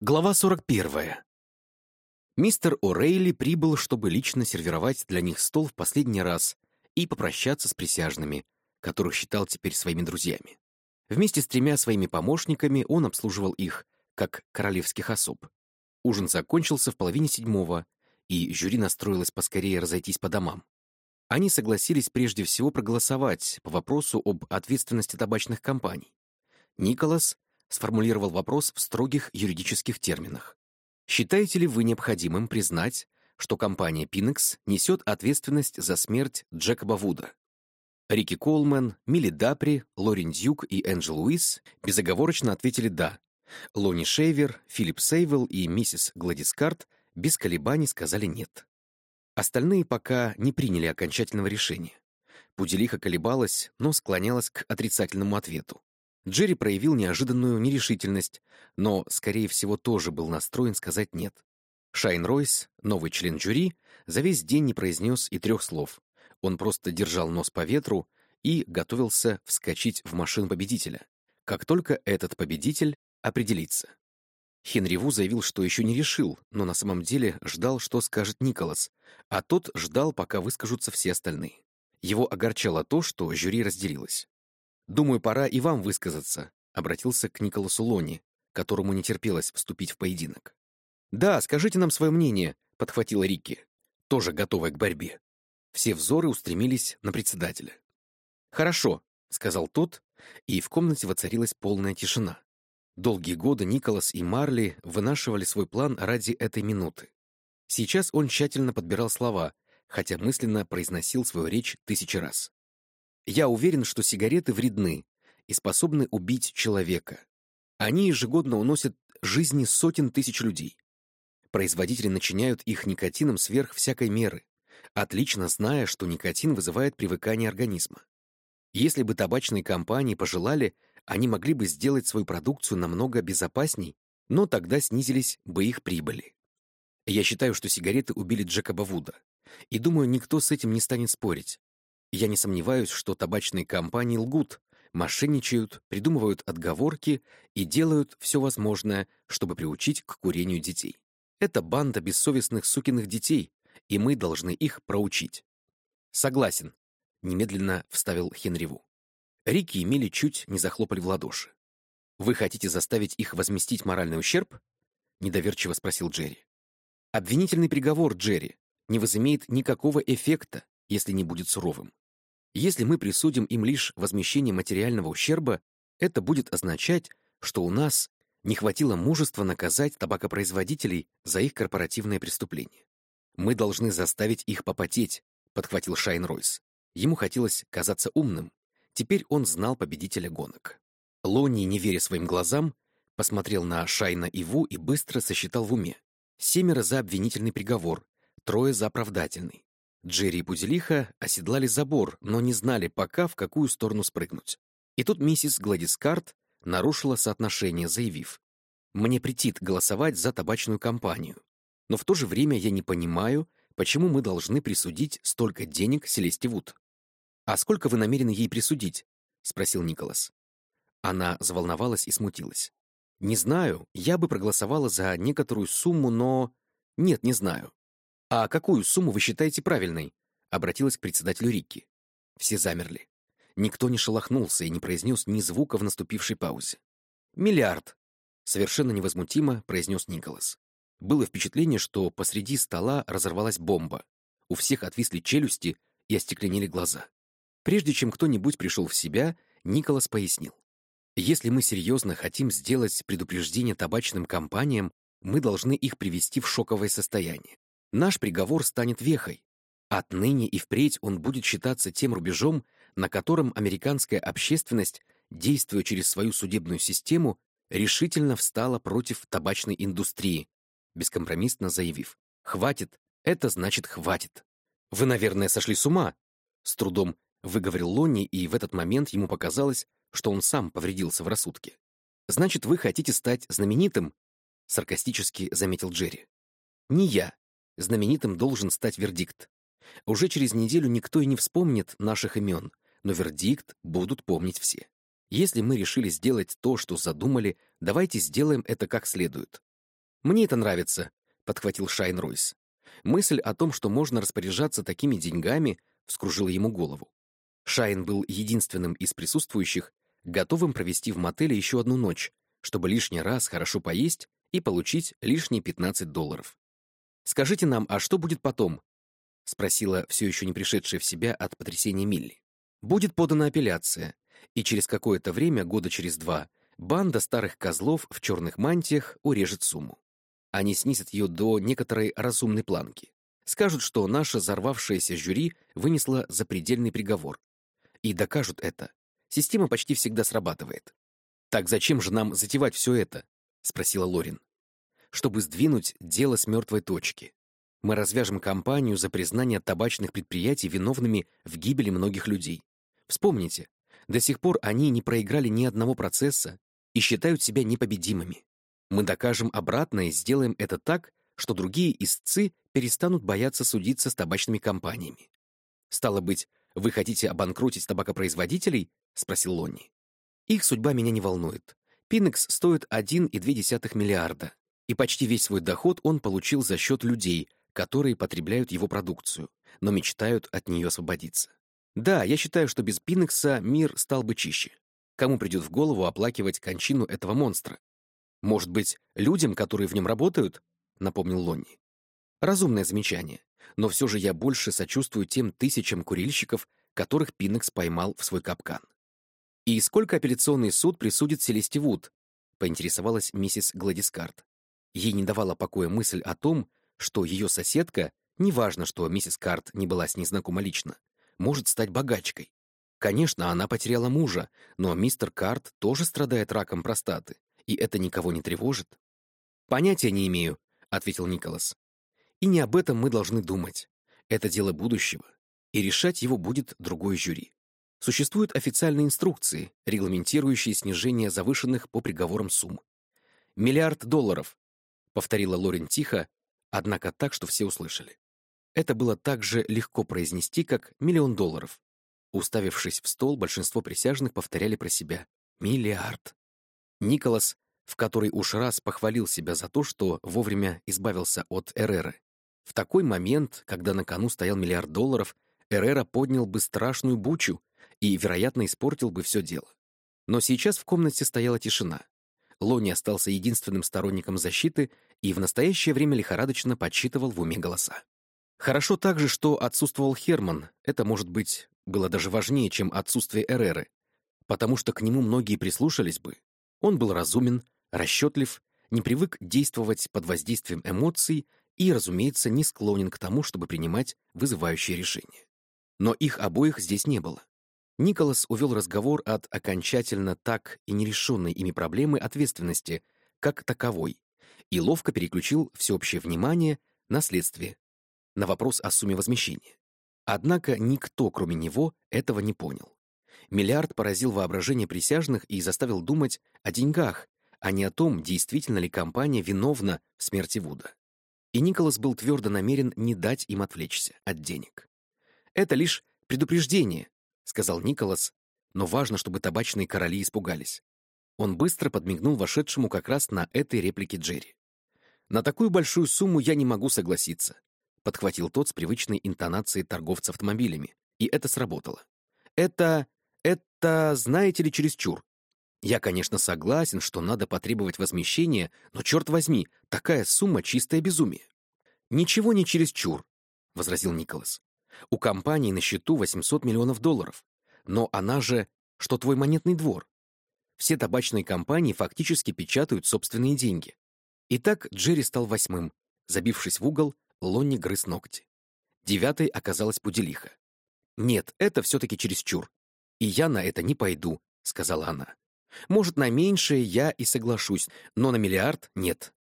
Глава 41. Мистер О'Рейли прибыл, чтобы лично сервировать для них стол в последний раз и попрощаться с присяжными, которых считал теперь своими друзьями. Вместе с тремя своими помощниками он обслуживал их, как королевских особ. Ужин закончился в половине седьмого, и жюри настроилось поскорее разойтись по домам. Они согласились прежде всего проголосовать по вопросу об ответственности табачных компаний. Николас сформулировал вопрос в строгих юридических терминах. Считаете ли вы необходимым признать, что компания Pinex несет ответственность за смерть Джекоба Вуда? Рики Колман, Милли Дапри, Лорен Дьюк и Энджел Уис безоговорочно ответили «да». Лони Шейвер, Филипп Сейвел и миссис Гладис Карт без колебаний сказали «нет». Остальные пока не приняли окончательного решения. Пуделиха колебалась, но склонялась к отрицательному ответу. Джерри проявил неожиданную нерешительность, но, скорее всего, тоже был настроен сказать «нет». Шайн Ройс, новый член жюри, за весь день не произнес и трех слов. Он просто держал нос по ветру и готовился вскочить в машину победителя, как только этот победитель определится. Хенри Ву заявил, что еще не решил, но на самом деле ждал, что скажет Николас, а тот ждал, пока выскажутся все остальные. Его огорчало то, что жюри разделилось. «Думаю, пора и вам высказаться», — обратился к Николасу Лони, которому не терпелось вступить в поединок. «Да, скажите нам свое мнение», — подхватила Рикки, тоже готовая к борьбе. Все взоры устремились на председателя. «Хорошо», — сказал тот, и в комнате воцарилась полная тишина. Долгие годы Николас и Марли вынашивали свой план ради этой минуты. Сейчас он тщательно подбирал слова, хотя мысленно произносил свою речь тысячи раз. Я уверен, что сигареты вредны и способны убить человека. Они ежегодно уносят жизни сотен тысяч людей. Производители начиняют их никотином сверх всякой меры, отлично зная, что никотин вызывает привыкание организма. Если бы табачные компании пожелали, они могли бы сделать свою продукцию намного безопасней, но тогда снизились бы их прибыли. Я считаю, что сигареты убили Джекоба Вуда, и думаю, никто с этим не станет спорить. Я не сомневаюсь, что табачные компании лгут, мошенничают, придумывают отговорки и делают все возможное, чтобы приучить к курению детей. Это банда бессовестных сукиных детей, и мы должны их проучить. Согласен, немедленно вставил Хенриву. Рики и Милли чуть не захлопали в ладоши. «Вы хотите заставить их возместить моральный ущерб?» — недоверчиво спросил Джерри. «Обвинительный приговор, Джерри, не возымеет никакого эффекта, если не будет суровым. Если мы присудим им лишь возмещение материального ущерба, это будет означать, что у нас не хватило мужества наказать табакопроизводителей за их корпоративное преступление. Мы должны заставить их попотеть, подхватил Шайн Ройс. Ему хотелось казаться умным. Теперь он знал победителя гонок. Лони, не веря своим глазам, посмотрел на Шайна и Ву и быстро сосчитал в уме. Семеро за обвинительный приговор, трое за оправдательный. Джерри и Пузелиха оседлали забор, но не знали пока, в какую сторону спрыгнуть. И тут миссис Гладис Карт нарушила соотношение, заявив, «Мне претит голосовать за табачную компанию, но в то же время я не понимаю, почему мы должны присудить столько денег Селесте Вуд». «А сколько вы намерены ей присудить?» — спросил Николас. Она заволновалась и смутилась. «Не знаю, я бы проголосовала за некоторую сумму, но...» «Нет, не знаю. «А какую сумму вы считаете правильной?» — обратилась к председателю Рикки. Все замерли. Никто не шелохнулся и не произнес ни звука в наступившей паузе. «Миллиард!» — совершенно невозмутимо произнес Николас. Было впечатление, что посреди стола разорвалась бомба. У всех отвисли челюсти и остекленели глаза. Прежде чем кто-нибудь пришел в себя, Николас пояснил. Если мы серьезно хотим сделать предупреждение табачным компаниям, мы должны их привести в шоковое состояние. Наш приговор станет вехой. Отныне и впредь он будет считаться тем рубежом, на котором американская общественность, действуя через свою судебную систему, решительно встала против табачной индустрии, бескомпромиссно заявив «Хватит, это значит хватит». «Вы, наверное, сошли с ума», — с трудом выговорил Лонни, и в этот момент ему показалось, что он сам повредился в рассудке. «Значит, вы хотите стать знаменитым?» — саркастически заметил Джерри. «Не я, знаменитым должен стать вердикт. Уже через неделю никто и не вспомнит наших имен, но вердикт будут помнить все. Если мы решили сделать то, что задумали, давайте сделаем это как следует. «Мне это нравится», — подхватил Шайн Ройс. Мысль о том, что можно распоряжаться такими деньгами, вскружила ему голову. Шайн был единственным из присутствующих, готовым провести в мотеле еще одну ночь, чтобы лишний раз хорошо поесть и получить лишние 15 долларов. «Скажите нам, а что будет потом?» — спросила все еще не пришедшая в себя от потрясения Милли. «Будет подана апелляция, и через какое-то время, года через два, банда старых козлов в черных мантиях урежет сумму. Они снизят ее до некоторой разумной планки. Скажут, что наша взорвавшаяся жюри вынесла запредельный приговор. И докажут это. Система почти всегда срабатывает. «Так зачем же нам затевать все это?» — спросила Лорин. «Чтобы сдвинуть дело с мертвой точки. Мы развяжем кампанию за признание табачных предприятий виновными в гибели многих людей. Вспомните, до сих пор они не проиграли ни одного процесса и считают себя непобедимыми. Мы докажем обратное и сделаем это так, что другие истцы перестанут бояться судиться с табачными компаниями. Стало быть, вы хотите обанкротить табакопроизводителей? спросил Лонни. Их судьба меня не волнует. Пинекс стоит 1,2 миллиарда, и почти весь свой доход он получил за счет людей, которые потребляют его продукцию, но мечтают от нее освободиться. Да, я считаю, что без Пинекса мир стал бы чище. Кому придет в голову оплакивать кончину этого монстра? Может быть, людям, которые в нем работают? Напомнил Лонни. Разумное замечание. Но все же я больше сочувствую тем тысячам курильщиков, которых Пинекс поймал в свой капкан. «И сколько апелляционный суд присудит Селесте Вуд?» — поинтересовалась миссис Гладискарт. Ей не давала покоя мысль о том, что ее соседка, неважно, что миссис Карт не была с ней знакома лично, может стать богачкой. Конечно, она потеряла мужа, но мистер Карт тоже страдает раком простаты, и это никого не тревожит. «Понятия не имею», — ответил Николас. «И не об этом мы должны думать. Это дело будущего, и решать его будет другой жюри. Существуют официальные инструкции, регламентирующие снижение завышенных по приговорам сумм. «Миллиард долларов», — повторила Лорен тихо, однако так, что все услышали. Это было так же легко произнести, как «миллион долларов». Уставившись в стол, большинство присяжных повторяли про себя «миллиард». Николас, в который уж раз похвалил себя за то, что вовремя избавился от Эреры. В такой момент, когда на кону стоял миллиард долларов, Эрера поднял бы страшную бучу и, вероятно, испортил бы все дело. Но сейчас в комнате стояла тишина. Лони остался единственным сторонником защиты и в настоящее время лихорадочно подсчитывал в уме голоса. Хорошо также, что отсутствовал Херман, это, может быть, было даже важнее, чем отсутствие Эреры, потому что к нему многие прислушались бы. Он был разумен, расчетлив, не привык действовать под воздействием эмоций и, разумеется, не склонен к тому, чтобы принимать вызывающие решения. Но их обоих здесь не было. Николас увел разговор от окончательно так и нерешенной ими проблемы ответственности, как таковой, и ловко переключил всеобщее внимание на следствие, на вопрос о сумме возмещения. Однако никто, кроме него, этого не понял. Миллиард поразил воображение присяжных и заставил думать о деньгах, а не о том, действительно ли компания виновна в смерти Вуда. И Николас был твердо намерен не дать им отвлечься от денег. «Это лишь предупреждение», — сказал Николас, но важно, чтобы табачные короли испугались. Он быстро подмигнул вошедшему как раз на этой реплике Джерри. «На такую большую сумму я не могу согласиться», — подхватил тот с привычной интонацией торговца автомобилями, и это сработало. «Это... это, знаете ли, чересчур. Я, конечно, согласен, что надо потребовать возмещения, но, черт возьми, такая сумма — чистое безумие. «Ничего не чересчур», — возразил Николас. «У компании на счету 800 миллионов долларов. Но она же, что твой монетный двор. Все табачные компании фактически печатают собственные деньги. Итак, Джерри стал восьмым. Забившись в угол, Лонни грыз ногти. Девятой оказалась Пуделиха. «Нет, это все-таки чересчур. И я на это не пойду», — сказала она. Может, на меньшее я и соглашусь, но на миллиард нет.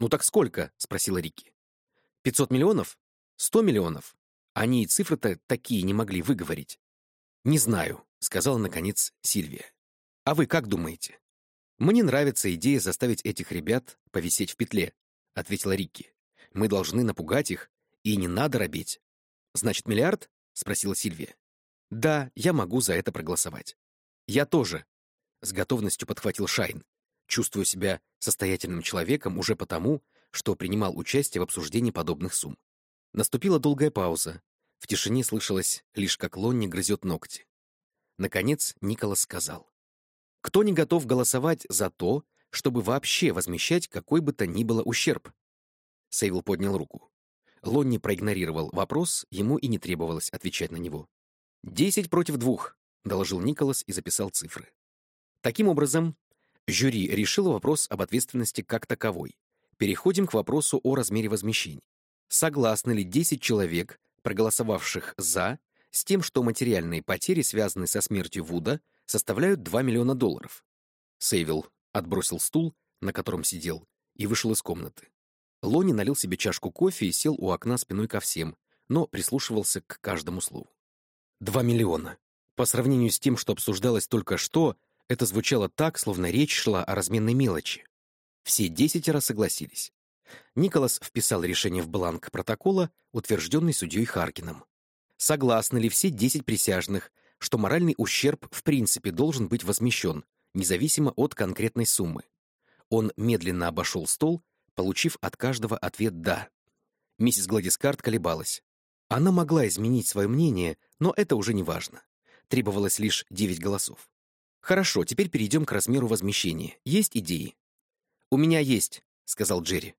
«Ну так сколько?» — спросила Рики. «Пятьсот миллионов? Сто миллионов?» Они и цифры-то такие не могли выговорить. «Не знаю», — сказала, наконец, Сильвия. «А вы как думаете?» «Мне нравится идея заставить этих ребят повисеть в петле», — ответила Рикки. «Мы должны напугать их, и не надо робить». «Значит, миллиард?» — спросила Сильвия. «Да, я могу за это проголосовать». «Я тоже», с готовностью подхватил Шайн. чувствуя себя состоятельным человеком уже потому, что принимал участие в обсуждении подобных сумм. Наступила долгая пауза. В тишине слышалось лишь, как Лонни грызет ногти. Наконец Николас сказал. «Кто не готов голосовать за то, чтобы вообще возмещать какой бы то ни было ущерб?» Сейвил поднял руку. Лонни проигнорировал вопрос, ему и не требовалось отвечать на него. «Десять против двух», — доложил Николас и записал цифры. Таким образом, жюри решило вопрос об ответственности как таковой. Переходим к вопросу о размере возмещений. Согласны ли 10 человек, проголосовавших «за», с тем, что материальные потери, связанные со смертью Вуда, составляют 2 миллиона долларов? Сейвилл отбросил стул, на котором сидел, и вышел из комнаты. Лони налил себе чашку кофе и сел у окна спиной ко всем, но прислушивался к каждому слову. Два миллиона. По сравнению с тем, что обсуждалось только что, это звучало так, словно речь шла о разменной мелочи. Все десятеро согласились. Николас вписал решение в бланк протокола, утвержденный судьей Харкином. Согласны ли все десять присяжных, что моральный ущерб в принципе должен быть возмещен, независимо от конкретной суммы? Он медленно обошел стол, получив от каждого ответ «да». Миссис Гладискарт колебалась. Она могла изменить свое мнение, но это уже не важно. Требовалось лишь девять голосов. Хорошо, теперь перейдем к размеру возмещения. Есть идеи? «У меня есть», — сказал Джерри.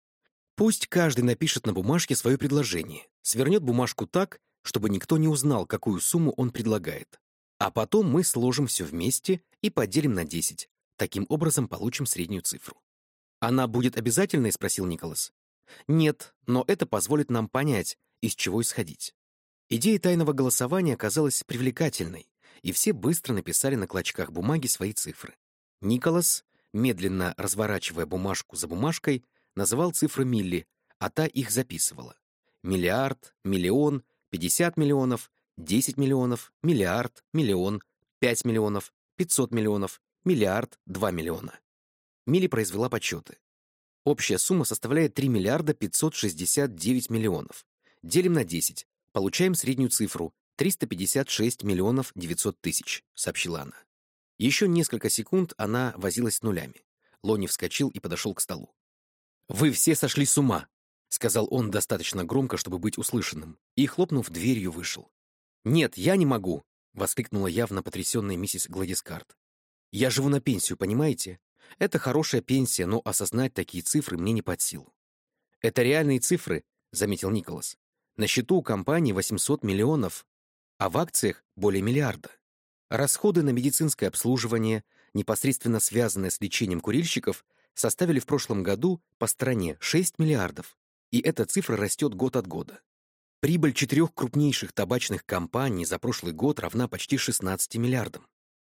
«Пусть каждый напишет на бумажке свое предложение, свернет бумажку так, чтобы никто не узнал, какую сумму он предлагает. А потом мы сложим все вместе и поделим на 10. Таким образом получим среднюю цифру. «Она будет обязательной?» — спросил Николас. «Нет, но это позволит нам понять, из чего исходить». Идея тайного голосования оказалась привлекательной, и все быстро написали на клочках бумаги свои цифры. Николас, медленно разворачивая бумажку за бумажкой, называл цифры Милли, а та их записывала. Миллиард, миллион, пятьдесят миллионов, десять миллионов, миллиард, миллион, пять миллионов, пятьсот миллионов, миллиард, два миллиона. Милли произвела подсчеты. Общая сумма составляет 3 миллиарда 569 миллионов. Делим на 10. Получаем среднюю цифру 356 миллионов 900 тысяч, сообщила она. Еще несколько секунд она возилась с нулями. Лони вскочил и подошел к столу. «Вы все сошли с ума!» — сказал он достаточно громко, чтобы быть услышанным, и, хлопнув дверью, вышел. «Нет, я не могу!» — воскликнула явно потрясенная миссис Гладискарт. «Я живу на пенсию, понимаете? Это хорошая пенсия, но осознать такие цифры мне не под силу. Это реальные цифры, заметил Николас. На счету у компании 800 миллионов, а в акциях более миллиарда. Расходы на медицинское обслуживание, непосредственно связанные с лечением курильщиков, составили в прошлом году по стране 6 миллиардов, и эта цифра растет год от года. Прибыль четырех крупнейших табачных компаний за прошлый год равна почти 16 миллиардам.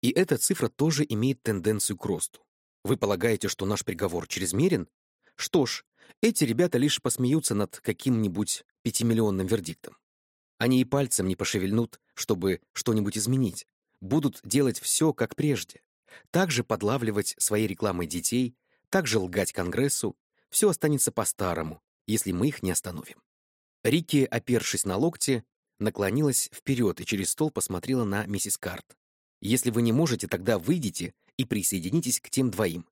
И эта цифра тоже имеет тенденцию к росту. Вы полагаете, что наш приговор чрезмерен? Что ж, эти ребята лишь посмеются над каким-нибудь пятимиллионным вердиктом. Они и пальцем не пошевельнут, чтобы что-нибудь изменить. Будут делать все, как прежде. Также подлавливать своей рекламой детей, также лгать Конгрессу. Все останется по-старому, если мы их не остановим. Рикки, опершись на локте, наклонилась вперед и через стол посмотрела на миссис Карт. «Если вы не можете, тогда выйдите и присоединитесь к тем двоим.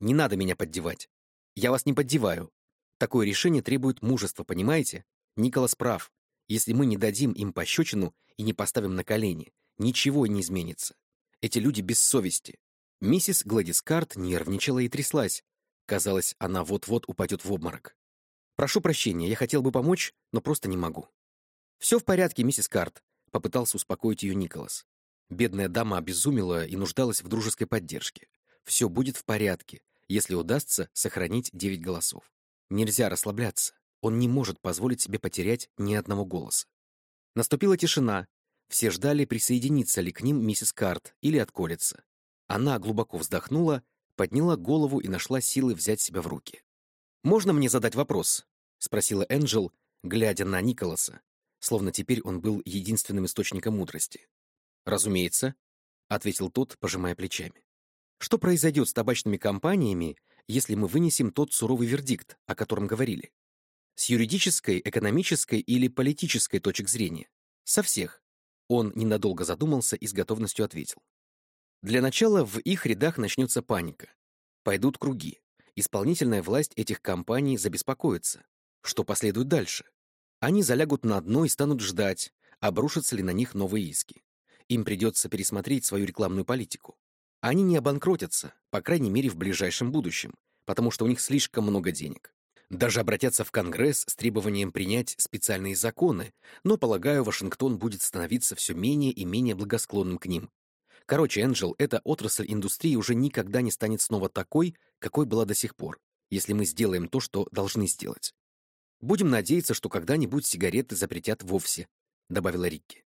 Не надо меня поддевать. Я вас не поддеваю. Такое решение требует мужества, понимаете? Николас прав. Если мы не дадим им пощечину и не поставим на колени, ничего не изменится. Эти люди без совести. Миссис Гладис Карт нервничала и тряслась. Казалось, она вот-вот упадет в обморок. «Прошу прощения, я хотел бы помочь, но просто не могу». «Все в порядке, миссис Карт», — попытался успокоить ее Николас. Бедная дама обезумела и нуждалась в дружеской поддержке. Все будет в порядке, если удастся сохранить девять голосов. Нельзя расслабляться. Он не может позволить себе потерять ни одного голоса. Наступила тишина. Все ждали, присоединиться ли к ним миссис Карт или отколется. Она глубоко вздохнула, подняла голову и нашла силы взять себя в руки. «Можно мне задать вопрос?» — спросила Энджел, глядя на Николаса, словно теперь он был единственным источником мудрости. «Разумеется», — ответил тот, пожимая плечами. «Что произойдет с табачными компаниями, если мы вынесем тот суровый вердикт, о котором говорили? С юридической, экономической или политической точек зрения? Со всех». Он ненадолго задумался и с готовностью ответил. Для начала в их рядах начнется паника. Пойдут круги. Исполнительная власть этих компаний забеспокоится. Что последует дальше? Они залягут на дно и станут ждать, обрушатся ли на них новые иски. Им придется пересмотреть свою рекламную политику. Они не обанкротятся, по крайней мере, в ближайшем будущем, потому что у них слишком много денег. Даже обратятся в Конгресс с требованием принять специальные законы, но, полагаю, Вашингтон будет становиться все менее и менее благосклонным к ним. Короче, Энджел, эта отрасль индустрии уже никогда не станет снова такой, какой была до сих пор, если мы сделаем то, что должны сделать. Будем надеяться, что когда-нибудь сигареты запретят вовсе, добавила Рикки.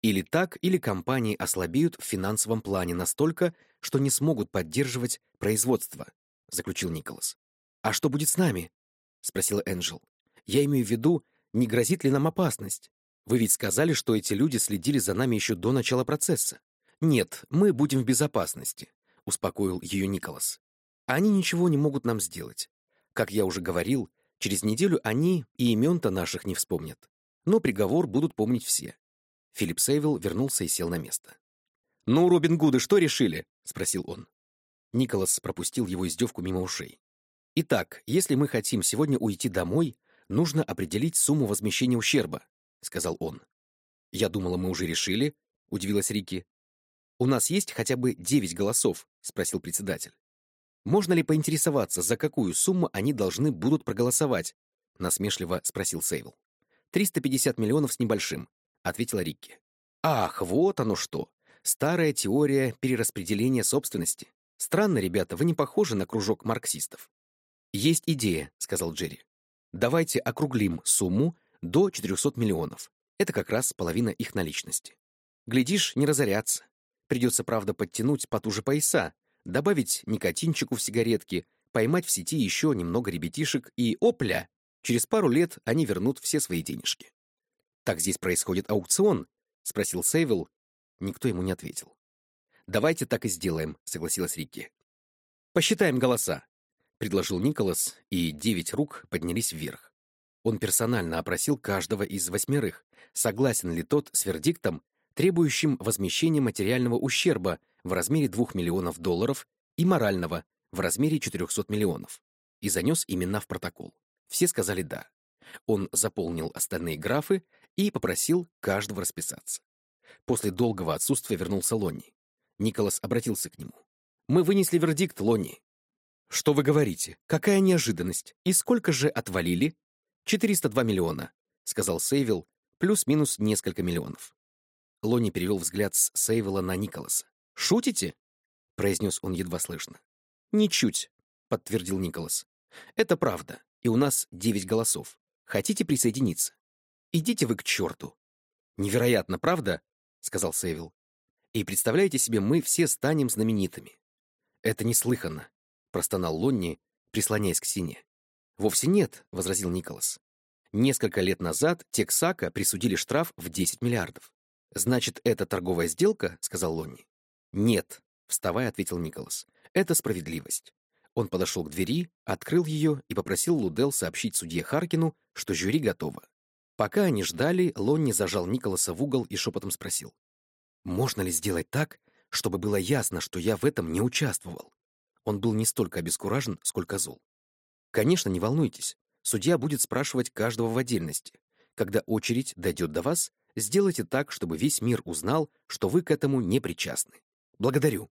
Или так, или компании ослабеют в финансовом плане настолько, что не смогут поддерживать производство, заключил Николас. А что будет с нами? спросила Энджел. Я имею в виду, не грозит ли нам опасность? Вы ведь сказали, что эти люди следили за нами еще до начала процесса. Нет, мы будем в безопасности, успокоил ее Николас. Они ничего не могут нам сделать. Как я уже говорил, через неделю они и имен-то наших не вспомнят. Но приговор будут помнить все. Филипп Сейвилл вернулся и сел на место. «Ну, Робин Гуды, что решили?» — спросил он. Николас пропустил его издевку мимо ушей. «Итак, если мы хотим сегодня уйти домой, нужно определить сумму возмещения ущерба», — сказал он. «Я думала, мы уже решили», — удивилась Рики. «У нас есть хотя бы девять голосов?» — спросил председатель. «Можно ли поинтересоваться, за какую сумму они должны будут проголосовать?» — насмешливо спросил Сейвил. «350 миллионов с небольшим», — ответила Рикки. «Ах, вот оно что! Старая теория перераспределения собственности. Странно, ребята, вы не похожи на кружок марксистов». «Есть идея», — сказал Джерри. «Давайте округлим сумму до 400 миллионов. Это как раз половина их наличности. Глядишь, не разорятся. Придется, правда, подтянуть потуже пояса, добавить никотинчику в сигаретки, поймать в сети еще немного ребятишек и, опля, через пару лет они вернут все свои денежки. «Так здесь происходит аукцион?» — спросил Сейвил. Никто ему не ответил. «Давайте так и сделаем», — согласилась Рикки. «Посчитаем голоса», — предложил Николас, и девять рук поднялись вверх. Он персонально опросил каждого из восьмерых, согласен ли тот с вердиктом, требующим возмещения материального ущерба в размере 2 миллионов долларов и морального в размере 400 миллионов, и занес имена в протокол. Все сказали «да». Он заполнил остальные графы и попросил каждого расписаться. После долгого отсутствия вернулся Лонни. Николас обратился к нему. «Мы вынесли вердикт, Лонни». «Что вы говорите? Какая неожиданность! И сколько же отвалили?» «402 миллиона», — сказал Сейвил, плюс-минус несколько миллионов. Лони перевел взгляд с Сейвела на Николаса. «Шутите?» — произнес он едва слышно. «Ничуть», — подтвердил Николас. «Это правда, и у нас девять голосов. Хотите присоединиться? Идите вы к черту!» «Невероятно, правда?» — сказал Сейвил. «И представляете себе, мы все станем знаменитыми». «Это неслыханно», — простонал Лонни, прислоняясь к стене. «Вовсе нет», — возразил Николас. «Несколько лет назад Тексака присудили штраф в 10 миллиардов. «Значит, это торговая сделка?» — сказал Лонни. «Нет», — вставая, ответил Николас. «Это справедливость». Он подошел к двери, открыл ее и попросил Лудел сообщить судье Харкину, что жюри готово. Пока они ждали, Лонни зажал Николаса в угол и шепотом спросил. «Можно ли сделать так, чтобы было ясно, что я в этом не участвовал?» Он был не столько обескуражен, сколько зол. «Конечно, не волнуйтесь. Судья будет спрашивать каждого в отдельности. Когда очередь дойдет до вас, Сделайте так, чтобы весь мир узнал, что вы к этому не причастны. Благодарю.